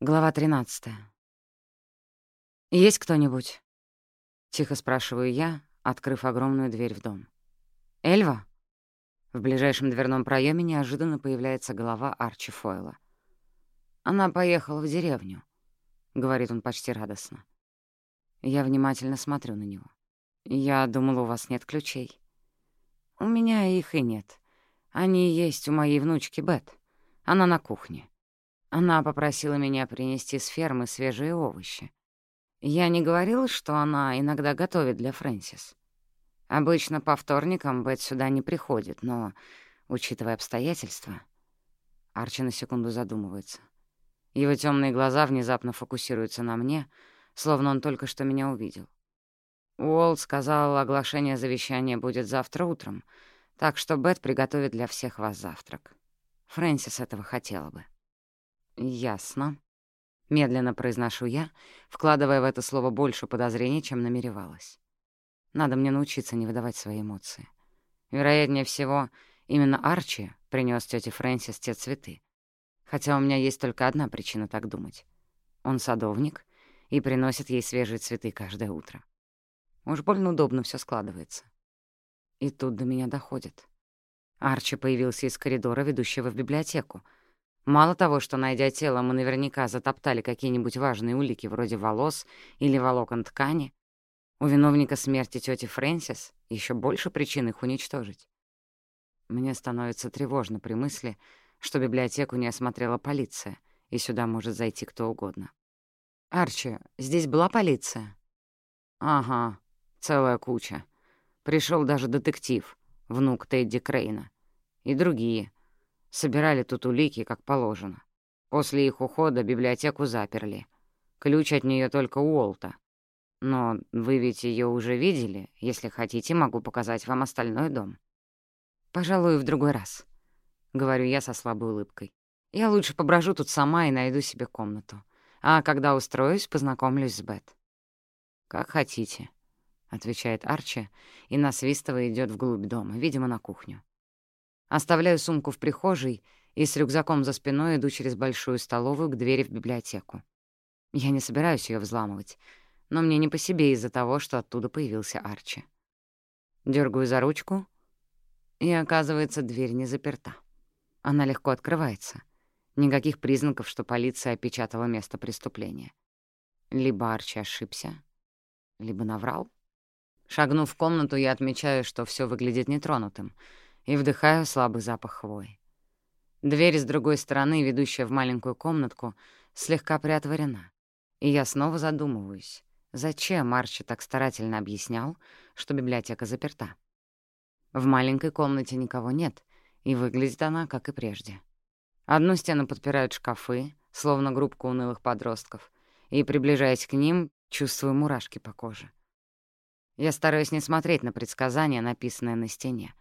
Глава 13. «Есть кто-нибудь?» — тихо спрашиваю я, открыв огромную дверь в дом. «Эльва?» В ближайшем дверном проеме неожиданно появляется голова Арчи Фойла. «Она поехала в деревню», — говорит он почти радостно. Я внимательно смотрю на него. «Я думала, у вас нет ключей». «У меня их и нет. Они есть у моей внучки Бет. Она на кухне». Она попросила меня принести с фермы свежие овощи. Я не говорила, что она иногда готовит для Фрэнсис. Обычно по вторникам Бет сюда не приходит, но, учитывая обстоятельства... Арчи на секунду задумывается. Его темные глаза внезапно фокусируются на мне, словно он только что меня увидел. Уолт сказал, оглашение завещания будет завтра утром, так что Бет приготовит для всех вас завтрак. Фрэнсис этого хотела бы. «Ясно», — медленно произношу я, вкладывая в это слово больше подозрений, чем намеревалась. Надо мне научиться не выдавать свои эмоции. Вероятнее всего, именно Арчи принес тете Фрэнсис те цветы. Хотя у меня есть только одна причина так думать. Он садовник и приносит ей свежие цветы каждое утро. Уж больно удобно все складывается. И тут до меня доходит. Арчи появился из коридора, ведущего в библиотеку, Мало того, что, найдя тело, мы наверняка затоптали какие-нибудь важные улики вроде волос или волокон ткани, у виновника смерти тети Фрэнсис еще больше причин их уничтожить. Мне становится тревожно при мысли, что библиотеку не осмотрела полиция, и сюда может зайти кто угодно. «Арчи, здесь была полиция?» «Ага, целая куча. Пришел даже детектив, внук Тедди Крейна. И другие, Собирали тут улики, как положено. После их ухода библиотеку заперли. Ключ от нее только у Уолта. Но вы ведь ее уже видели. Если хотите, могу показать вам остальной дом. Пожалуй, в другой раз. Говорю я со слабой улыбкой. Я лучше поброжу тут сама и найду себе комнату. А когда устроюсь, познакомлюсь с Бет. «Как хотите», — отвечает Арчи и, насвистывая, идет вглубь дома, видимо, на кухню. Оставляю сумку в прихожей и с рюкзаком за спиной иду через большую столовую к двери в библиотеку. Я не собираюсь ее взламывать, но мне не по себе из-за того, что оттуда появился Арчи. Дергаю за ручку, и, оказывается, дверь не заперта. Она легко открывается. Никаких признаков, что полиция опечатала место преступления. Либо Арчи ошибся, либо наврал. Шагнув в комнату, я отмечаю, что все выглядит нетронутым — и вдыхаю слабый запах хвои. Дверь с другой стороны, ведущая в маленькую комнатку, слегка приотворена. И я снова задумываюсь, зачем Арчи так старательно объяснял, что библиотека заперта. В маленькой комнате никого нет, и выглядит она, как и прежде. Одну стену подпирают шкафы, словно группка унылых подростков, и, приближаясь к ним, чувствую мурашки по коже. Я стараюсь не смотреть на предсказания, написанные на стене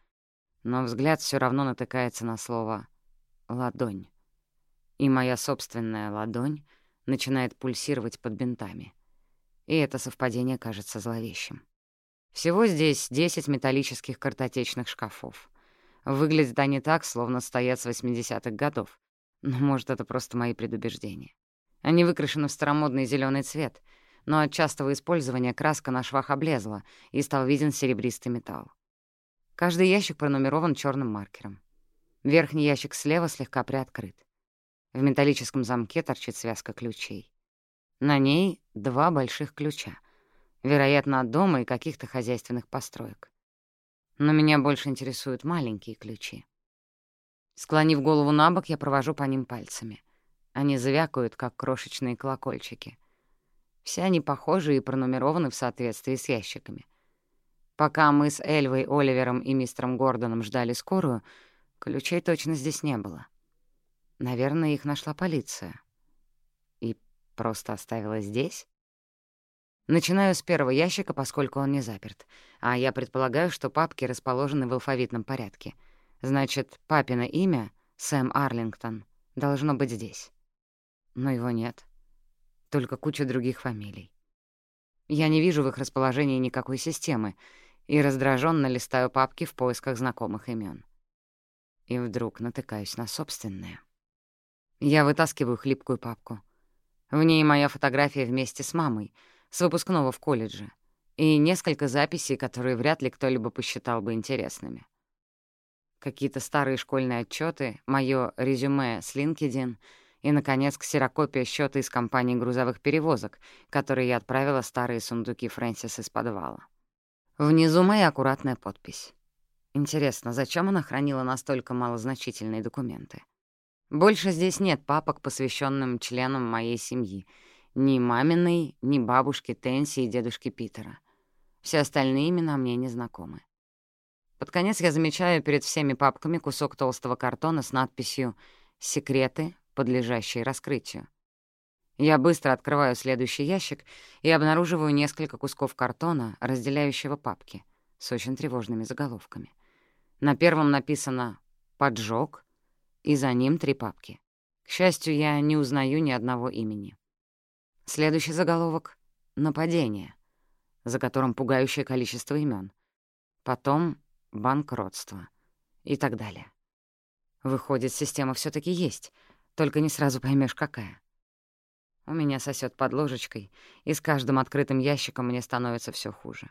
но взгляд все равно натыкается на слово «ладонь». И моя собственная ладонь начинает пульсировать под бинтами. И это совпадение кажется зловещим. Всего здесь 10 металлических картотечных шкафов. Выглядят они так, словно стоят с 80-х годов. Но, может, это просто мои предубеждения. Они выкрашены в старомодный зеленый цвет, но от частого использования краска на швах облезла, и стал виден серебристый металл. Каждый ящик пронумерован черным маркером. Верхний ящик слева слегка приоткрыт. В металлическом замке торчит связка ключей. На ней два больших ключа, вероятно, от дома и каких-то хозяйственных построек. Но меня больше интересуют маленькие ключи. Склонив голову на бок, я провожу по ним пальцами. Они звякают, как крошечные колокольчики. Все они похожи и пронумерованы в соответствии с ящиками — Пока мы с Эльвой, Оливером и мистером Гордоном ждали скорую, ключей точно здесь не было. Наверное, их нашла полиция. И просто оставила здесь? Начинаю с первого ящика, поскольку он не заперт. А я предполагаю, что папки расположены в алфавитном порядке. Значит, папино имя, Сэм Арлингтон, должно быть здесь. Но его нет. Только куча других фамилий. Я не вижу в их расположении никакой системы, и раздраженно листаю папки в поисках знакомых имен. И вдруг натыкаюсь на собственное. Я вытаскиваю хлипкую папку. В ней моя фотография вместе с мамой, с выпускного в колледже, и несколько записей, которые вряд ли кто-либо посчитал бы интересными. Какие-то старые школьные отчеты, мое резюме с LinkedIn и, наконец, ксерокопия счета из компании грузовых перевозок, которые я отправила старые сундуки Фрэнсис из подвала. Внизу моя аккуратная подпись. Интересно, зачем она хранила настолько малозначительные документы? Больше здесь нет папок, посвященным членам моей семьи. Ни маминой, ни бабушки Тенси и дедушки Питера. Все остальные имена мне не знакомы. Под конец я замечаю перед всеми папками кусок толстого картона с надписью «Секреты, подлежащие раскрытию». Я быстро открываю следующий ящик и обнаруживаю несколько кусков картона, разделяющего папки, с очень тревожными заголовками. На первом написано «Поджог», и за ним три папки. К счастью, я не узнаю ни одного имени. Следующий заголовок — «Нападение», за которым пугающее количество имен. Потом «Банкротство» и так далее. Выходит, система все таки есть, только не сразу поймешь, какая. У меня сосет под ложечкой, и с каждым открытым ящиком мне становится все хуже.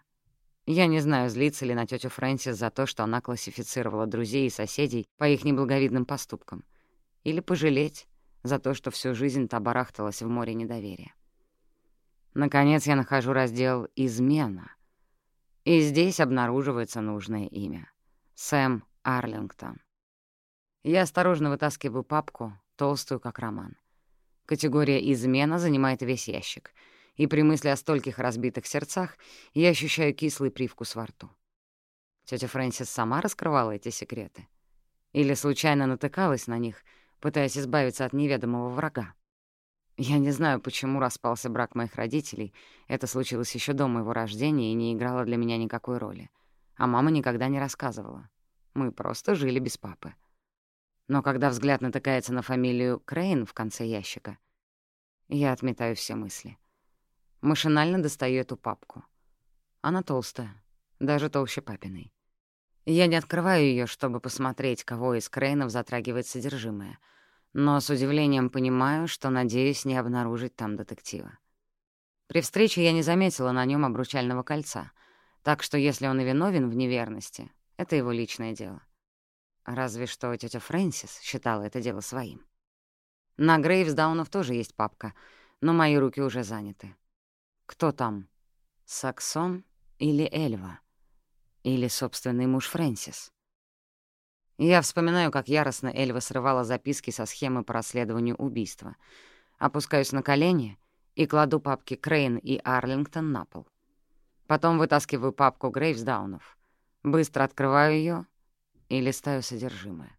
Я не знаю, злиться ли на тетю Фрэнсис за то, что она классифицировала друзей и соседей по их неблаговидным поступкам, или пожалеть за то, что всю жизнь та барахталась в море недоверия. Наконец я нахожу раздел «Измена», и здесь обнаруживается нужное имя — Сэм Арлингтон. Я осторожно вытаскиваю папку, толстую, как роман. Категория «Измена» занимает весь ящик — и при мысли о стольких разбитых сердцах я ощущаю кислый привкус во рту. Тётя Фрэнсис сама раскрывала эти секреты? Или случайно натыкалась на них, пытаясь избавиться от неведомого врага? Я не знаю, почему распался брак моих родителей. Это случилось еще до моего рождения и не играло для меня никакой роли. А мама никогда не рассказывала. Мы просто жили без папы. Но когда взгляд натыкается на фамилию Крейн в конце ящика, я отметаю все мысли. Машинально достаю эту папку. Она толстая, даже толще папиной. Я не открываю ее, чтобы посмотреть, кого из Крейнов затрагивает содержимое, но с удивлением понимаю, что надеюсь не обнаружить там детектива. При встрече я не заметила на нем обручального кольца, так что если он и виновен в неверности, это его личное дело. Разве что тетя Фрэнсис считала это дело своим. На Грейвсдаунов тоже есть папка, но мои руки уже заняты. Кто там? Саксон или Эльва? Или собственный муж Фрэнсис? Я вспоминаю, как яростно Эльва срывала записки со схемы по расследованию убийства. Опускаюсь на колени и кладу папки Крейн и Арлингтон на пол. Потом вытаскиваю папку Грейвсдаунов. Быстро открываю ее и листаю содержимое.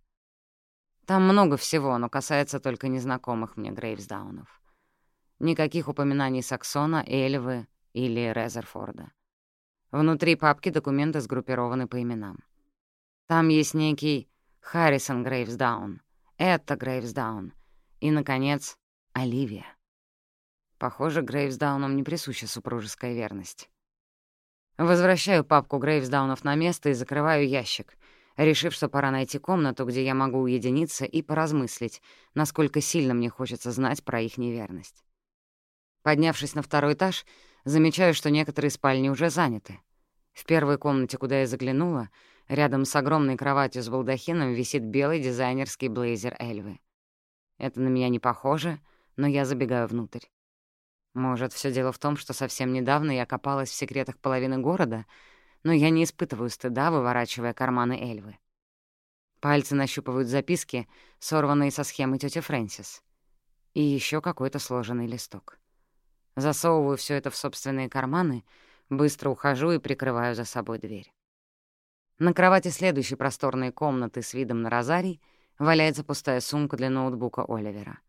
Там много всего, но касается только незнакомых мне Грейвсдаунов. Никаких упоминаний Саксона, Эльвы или Резерфорда. Внутри папки документы сгруппированы по именам. Там есть некий Харрисон Грейвсдаун, Этта Грейвсдаун и, наконец, Оливия. Похоже, Грейвсдаунам не присуща супружеская верность. Возвращаю папку Грейвсдаунов на место и закрываю ящик, решив, что пора найти комнату, где я могу уединиться и поразмыслить, насколько сильно мне хочется знать про их неверность. Поднявшись на второй этаж, замечаю, что некоторые спальни уже заняты. В первой комнате, куда я заглянула, рядом с огромной кроватью с балдахином висит белый дизайнерский блейзер Эльвы. Это на меня не похоже, но я забегаю внутрь. Может, все дело в том, что совсем недавно я копалась в секретах половины города, но я не испытываю стыда, выворачивая карманы Эльвы. Пальцы нащупывают записки, сорванные со схемы тети Фрэнсис. И еще какой-то сложенный листок. Засовываю все это в собственные карманы, быстро ухожу и прикрываю за собой дверь. На кровати следующей просторной комнаты с видом на розарий валяется пустая сумка для ноутбука Оливера.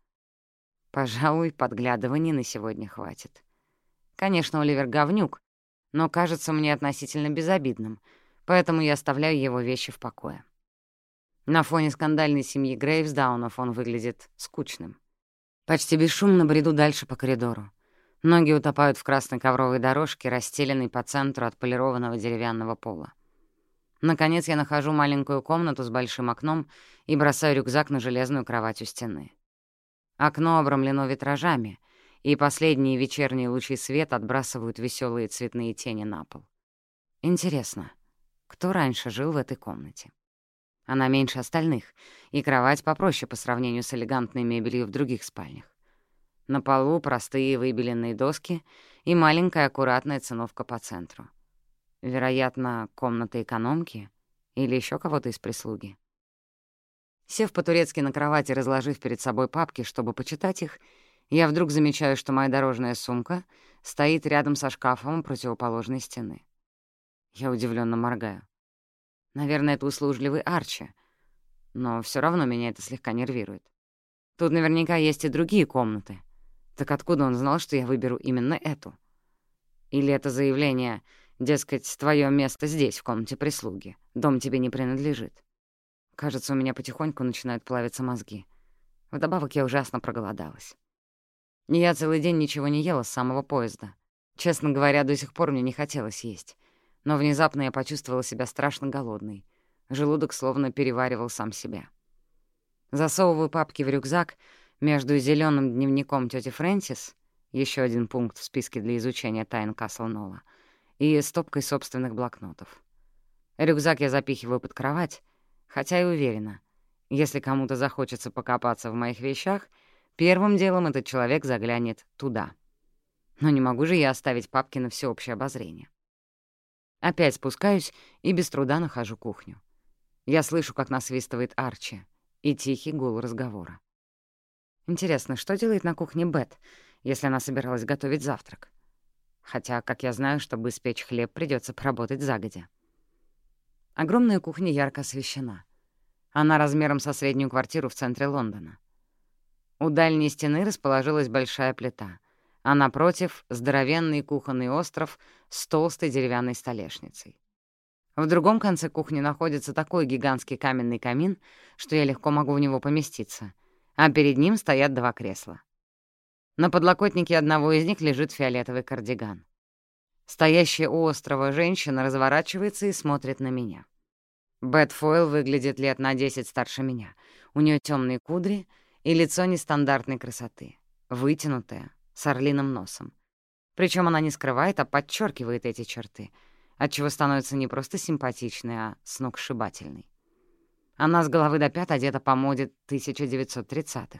Пожалуй, подглядываний на сегодня хватит. Конечно, Оливер говнюк, но кажется мне относительно безобидным, поэтому я оставляю его вещи в покое. На фоне скандальной семьи Грейвсдаунов он выглядит скучным. Почти бесшумно бреду дальше по коридору. Ноги утопают в красной ковровой дорожке, расстеленной по центру отполированного деревянного пола. Наконец я нахожу маленькую комнату с большим окном и бросаю рюкзак на железную кровать у стены. Окно обрамлено витражами, и последние вечерние лучи света отбрасывают веселые цветные тени на пол. Интересно, кто раньше жил в этой комнате? Она меньше остальных, и кровать попроще по сравнению с элегантной мебелью в других спальнях. На полу простые выбеленные доски и маленькая аккуратная циновка по центру. Вероятно, комната экономки или еще кого-то из прислуги. Сев по-турецки на кровати, разложив перед собой папки, чтобы почитать их, я вдруг замечаю, что моя дорожная сумка стоит рядом со шкафом противоположной стены. Я удивленно моргаю. Наверное, это услужливый Арчи, но все равно меня это слегка нервирует. Тут наверняка есть и другие комнаты. Так откуда он знал, что я выберу именно эту? Или это заявление, дескать, твое место здесь, в комнате прислуги, дом тебе не принадлежит? Кажется, у меня потихоньку начинают плавиться мозги. Вдобавок я ужасно проголодалась. Я целый день ничего не ела с самого поезда. Честно говоря, до сих пор мне не хотелось есть но внезапно я почувствовала себя страшно голодной. Желудок словно переваривал сам себя. Засовываю папки в рюкзак между зеленым дневником тети Фрэнсис, еще один пункт в списке для изучения тайн Касл Нола, и стопкой собственных блокнотов. Рюкзак я запихиваю под кровать, хотя и уверена, если кому-то захочется покопаться в моих вещах, первым делом этот человек заглянет туда. Но не могу же я оставить папки на всеобщее обозрение. Опять спускаюсь и без труда нахожу кухню. Я слышу, как насвистывает Арчи, и тихий гул разговора. Интересно, что делает на кухне Бет, если она собиралась готовить завтрак? Хотя, как я знаю, чтобы испечь хлеб, придется поработать загодя. Огромная кухня ярко освещена. Она размером со среднюю квартиру в центре Лондона. У дальней стены расположилась большая плита — а напротив — здоровенный кухонный остров с толстой деревянной столешницей. В другом конце кухни находится такой гигантский каменный камин, что я легко могу в него поместиться, а перед ним стоят два кресла. На подлокотнике одного из них лежит фиолетовый кардиган. Стоящая у острова женщина разворачивается и смотрит на меня. Бет Фойл выглядит лет на десять старше меня. У нее темные кудри и лицо нестандартной красоты, вытянутое, с орлиным носом. Причем она не скрывает, а подчеркивает эти черты, отчего становится не просто симпатичной, а сногсшибательной. Она с головы до пят одета по моде 1930-х,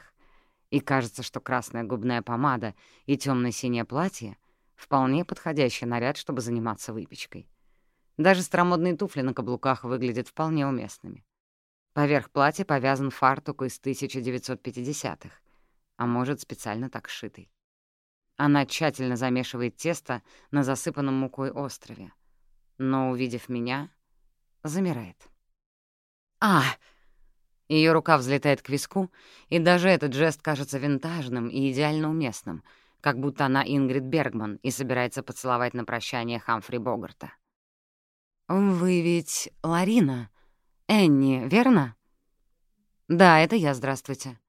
и кажется, что красная губная помада и темно синее платье — вполне подходящий наряд, чтобы заниматься выпечкой. Даже старомодные туфли на каблуках выглядят вполне уместными. Поверх платья повязан фартук из 1950-х, а может, специально так сшитый. Она тщательно замешивает тесто на засыпанном мукой острове, но, увидев меня, замирает. «А!» Ее рука взлетает к виску, и даже этот жест кажется винтажным и идеально уместным, как будто она Ингрид Бергман и собирается поцеловать на прощание Хамфри Богарта. «Вы ведь Ларина? Энни, верно?» «Да, это я, здравствуйте».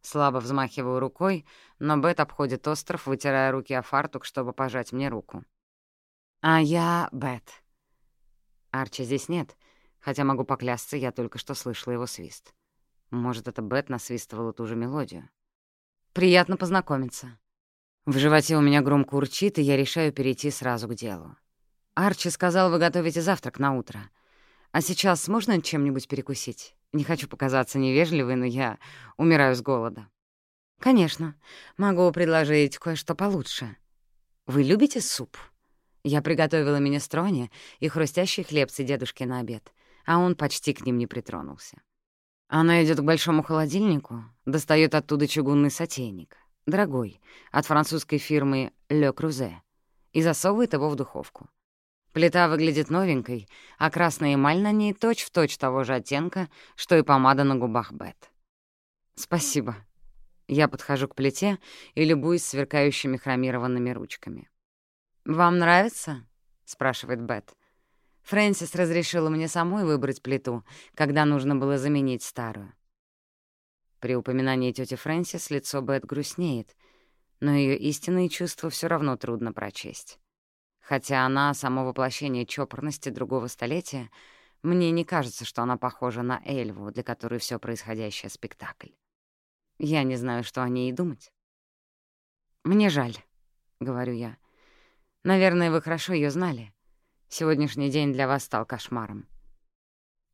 Слабо взмахиваю рукой, но Бет обходит остров, вытирая руки о фартук, чтобы пожать мне руку. «А я Бет». Арчи здесь нет, хотя могу поклясться, я только что слышала его свист. Может, это Бет насвистывала ту же мелодию. «Приятно познакомиться». В животе у меня громко урчит, и я решаю перейти сразу к делу. Арчи сказал, вы готовите завтрак на утро. А сейчас можно чем-нибудь перекусить? Не хочу показаться невежливой, но я умираю с голода. Конечно, могу предложить кое-что получше. Вы любите суп? Я приготовила минестроне и хрустящие хлебцы дедушке на обед, а он почти к ним не притронулся. Она идет к большому холодильнику, достает оттуда чугунный сотейник, дорогой, от французской фирмы «Ле Крузе», и засовывает его в духовку. Плита выглядит новенькой, а красная эмаль на ней точь-в-точь точь того же оттенка, что и помада на губах Бет. «Спасибо». Я подхожу к плите и любуюсь сверкающими хромированными ручками. «Вам нравится?» — спрашивает Бет. Фрэнсис разрешила мне самой выбрать плиту, когда нужно было заменить старую. При упоминании тети Фрэнсис лицо Бет грустнеет, но ее истинные чувства все равно трудно прочесть. Хотя она — само воплощение чопорности другого столетия, мне не кажется, что она похожа на Эльву, для которой все происходящее — спектакль. Я не знаю, что о ней и думать. «Мне жаль», — говорю я. «Наверное, вы хорошо ее знали. Сегодняшний день для вас стал кошмаром».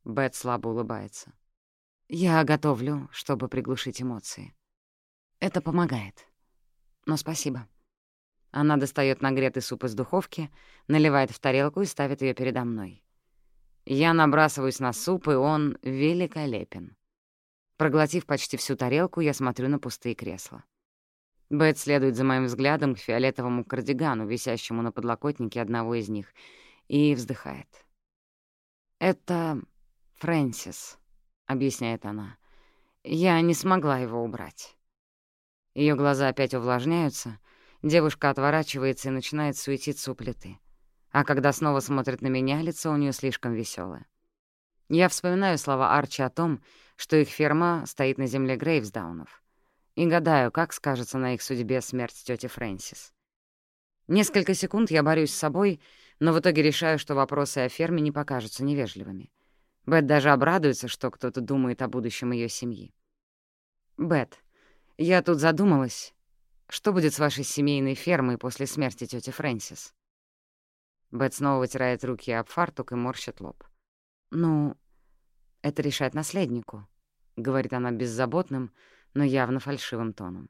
Бет слабо улыбается. «Я готовлю, чтобы приглушить эмоции. Это помогает. Но спасибо». Она достает нагретый суп из духовки, наливает в тарелку и ставит ее передо мной. Я набрасываюсь на суп, и он великолепен. Проглотив почти всю тарелку, я смотрю на пустые кресла. Бет следует за моим взглядом к фиолетовому кардигану, висящему на подлокотнике одного из них, и вздыхает. «Это Фрэнсис», — объясняет она. «Я не смогла его убрать». Ее глаза опять увлажняются, девушка отворачивается и начинает суетиться у плиты. А когда снова смотрит на меня, лицо у нее слишком веселое. Я вспоминаю слова Арчи о том, что их ферма стоит на земле Грейвсдаунов, и гадаю, как скажется на их судьбе смерть тети Фрэнсис. Несколько секунд я борюсь с собой, но в итоге решаю, что вопросы о ферме не покажутся невежливыми. Бет даже обрадуется, что кто-то думает о будущем ее семьи. «Бет, я тут задумалась, что будет с вашей семейной фермой после смерти тети Фрэнсис?» Бет снова вытирает руки об фартук и морщит лоб. «Ну, это решать наследнику», — говорит она беззаботным, но явно фальшивым тоном.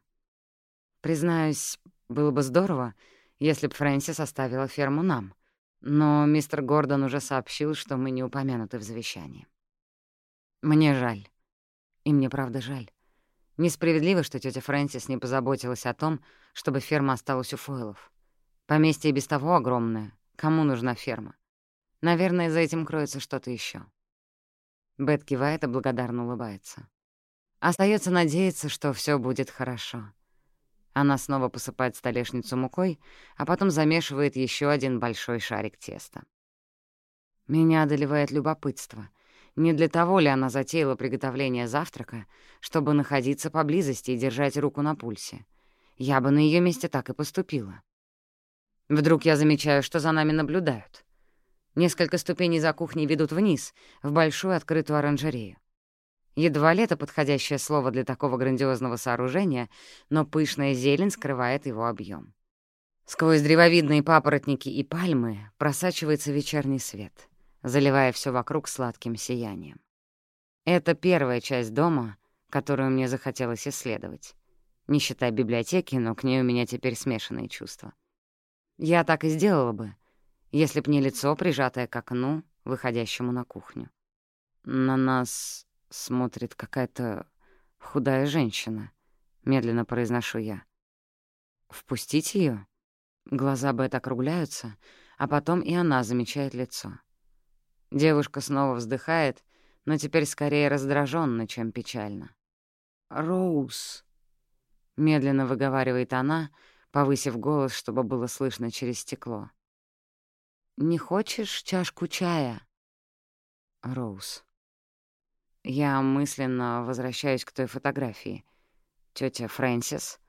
«Признаюсь, было бы здорово, если б Фрэнсис оставила ферму нам, но мистер Гордон уже сообщил, что мы не упомянуты в завещании. Мне жаль. И мне правда жаль. Несправедливо, что тетя Фрэнсис не позаботилась о том, чтобы ферма осталась у Фойлов. Поместье и без того огромное, Кому нужна ферма? Наверное, за этим кроется что-то еще. Бет кивает и благодарно улыбается. Остается надеяться, что все будет хорошо. Она снова посыпает столешницу мукой, а потом замешивает еще один большой шарик теста. Меня одолевает любопытство. Не для того ли она затеяла приготовление завтрака, чтобы находиться поблизости и держать руку на пульсе? Я бы на ее месте так и поступила. Вдруг я замечаю, что за нами наблюдают. Несколько ступеней за кухней ведут вниз, в большую открытую оранжерею. Едва ли это подходящее слово для такого грандиозного сооружения, но пышная зелень скрывает его объем. Сквозь древовидные папоротники и пальмы просачивается вечерний свет, заливая все вокруг сладким сиянием. Это первая часть дома, которую мне захотелось исследовать. Не считая библиотеки, но к ней у меня теперь смешанные чувства. Я так и сделала бы, если б не лицо, прижатое к окну, выходящему на кухню. На нас смотрит какая-то худая женщина, медленно произношу я. Впустить ее? Глаза Бет округляются, а потом и она замечает лицо. Девушка снова вздыхает, но теперь скорее раздраженно, чем печально. «Роуз», — медленно выговаривает она, — повысив голос, чтобы было слышно через стекло. «Не хочешь чашку чая?» Роуз. Я мысленно возвращаюсь к той фотографии. Тётя Фрэнсис,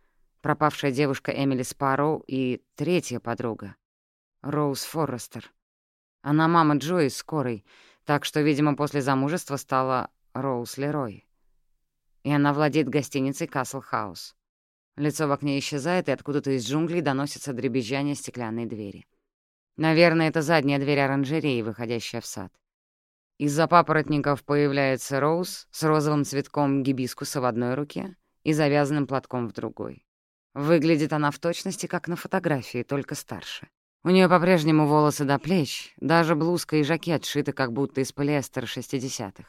пропавшая девушка Эмили Спарроу и третья подруга, Роуз Форрестер. Она мама Джо из скорой, так что, видимо, после замужества стала Роуз Лерой. И она владеет гостиницей «Касл Хаус». Лицо в окне исчезает, и откуда-то из джунглей доносится дребезжание стеклянной двери. Наверное, это задняя дверь оранжереи, выходящая в сад. Из-за папоротников появляется Роуз с розовым цветком гибискуса в одной руке и завязанным платком в другой. Выглядит она в точности, как на фотографии, только старше. У нее по-прежнему волосы до плеч, даже блузка и жакет шиты как будто из полиэстера 60-х.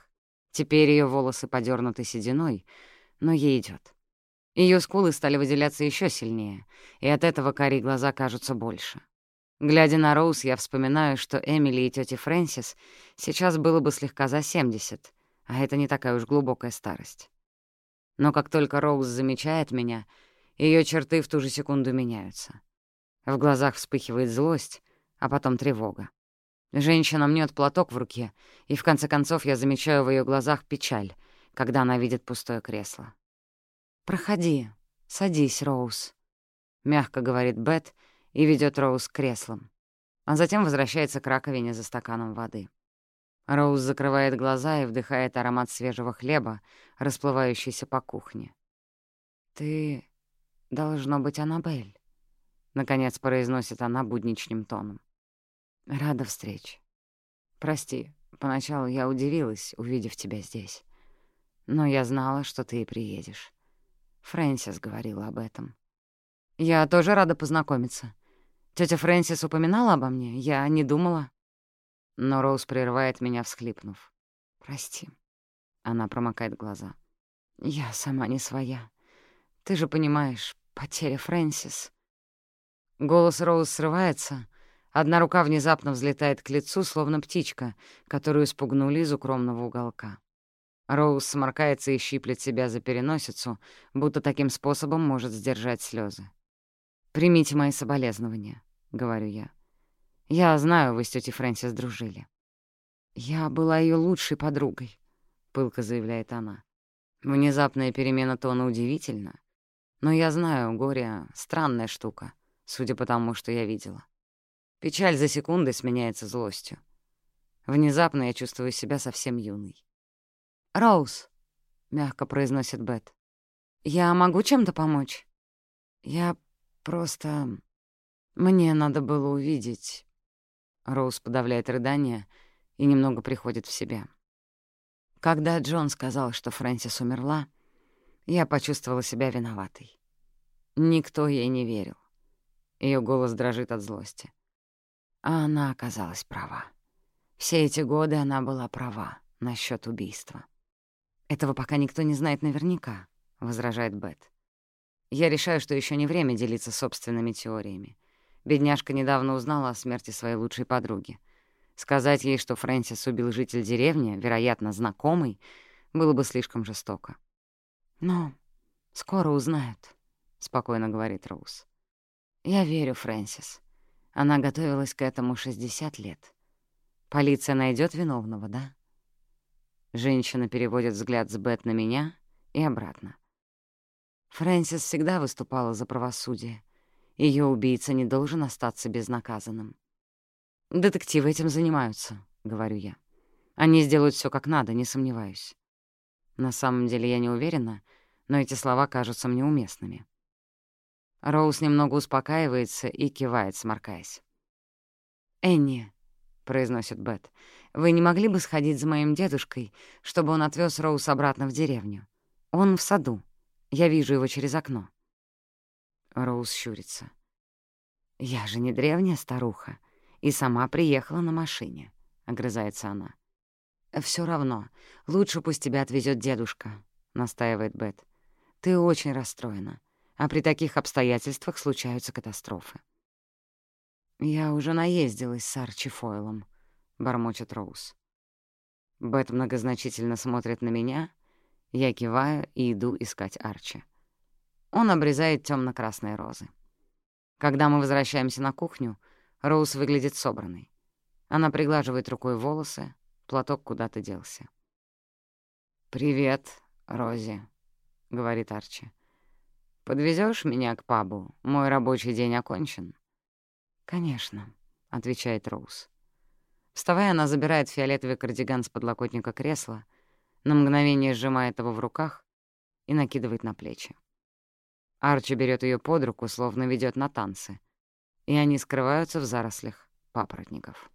Теперь ее волосы подернуты сединой, но ей идет. Ее скулы стали выделяться еще сильнее, и от этого карие глаза кажутся больше. Глядя на Роуз, я вспоминаю, что Эмили и тёте Фрэнсис сейчас было бы слегка за 70, а это не такая уж глубокая старость. Но как только Роуз замечает меня, ее черты в ту же секунду меняются. В глазах вспыхивает злость, а потом тревога. Женщина мнет платок в руке, и в конце концов я замечаю в ее глазах печаль, когда она видит пустое кресло. «Проходи, садись, Роуз», — мягко говорит Бет и ведет Роуз к креслам, а затем возвращается к раковине за стаканом воды. Роуз закрывает глаза и вдыхает аромат свежего хлеба, расплывающийся по кухне. «Ты, должно быть, Аннабель». Наконец произносит она будничным тоном. «Рада встрече. Прости, поначалу я удивилась, увидев тебя здесь. Но я знала, что ты и приедешь. Фрэнсис говорила об этом. Я тоже рада познакомиться. Тётя Фрэнсис упоминала обо мне? Я не думала. Но Роуз прерывает меня, всхлипнув. «Прости». Она промокает глаза. «Я сама не своя. Ты же понимаешь, потеря Фрэнсис...» Голос Роуз срывается, одна рука внезапно взлетает к лицу, словно птичка, которую спугнули из укромного уголка. Роуз сморкается и щиплет себя за переносицу, будто таким способом может сдержать слезы. «Примите мои соболезнования», — говорю я. «Я знаю, вы с тетей Фрэнсис дружили». «Я была ее лучшей подругой», — пылко заявляет она. Внезапная перемена тона удивительна, но я знаю, горе — странная штука — судя по тому, что я видела. Печаль за секунды сменяется злостью. Внезапно я чувствую себя совсем юной. «Роуз», — мягко произносит Бет, — «я могу чем-то помочь?» «Я просто... Мне надо было увидеть...» Роуз подавляет рыдание и немного приходит в себя. Когда Джон сказал, что Фрэнсис умерла, я почувствовала себя виноватой. Никто ей не верил. Ее голос дрожит от злости. А она оказалась права. Все эти годы она была права насчет убийства. «Этого пока никто не знает наверняка», — возражает Бет. «Я решаю, что еще не время делиться собственными теориями. Бедняжка недавно узнала о смерти своей лучшей подруги. Сказать ей, что Фрэнсис убил житель деревни, вероятно, знакомый, было бы слишком жестоко. «Но скоро узнают», — спокойно говорит Роуз. Я верю Фрэнсис. Она готовилась к этому 60 лет. Полиция найдет виновного, да? Женщина переводит взгляд с Бет на меня и обратно. Фрэнсис всегда выступала за правосудие. Ее убийца не должен остаться безнаказанным. «Детективы этим занимаются», — говорю я. «Они сделают все как надо, не сомневаюсь». На самом деле я не уверена, но эти слова кажутся мне уместными. Роуз немного успокаивается и кивает, сморкаясь. «Энни», — произносит Бет, — «вы не могли бы сходить за моим дедушкой, чтобы он отвез Роуз обратно в деревню? Он в саду. Я вижу его через окно». Роуз щурится. «Я же не древняя старуха и сама приехала на машине», — огрызается она. Все равно, лучше пусть тебя отвезет дедушка», — настаивает Бет. «Ты очень расстроена а при таких обстоятельствах случаются катастрофы. «Я уже наездилась с Арчи Фойлом», — бормочет Роуз. Бет многозначительно смотрит на меня, я киваю и иду искать Арчи. Он обрезает темно красные розы. Когда мы возвращаемся на кухню, Роуз выглядит собранной. Она приглаживает рукой волосы, платок куда-то делся. «Привет, Рози», — говорит Арчи. Подвезешь меня к пабу? Мой рабочий день окончен». «Конечно», — отвечает Роуз. Вставая, она забирает фиолетовый кардиган с подлокотника кресла, на мгновение сжимает его в руках и накидывает на плечи. Арчи берет ее под руку, словно ведет на танцы, и они скрываются в зарослях папоротников.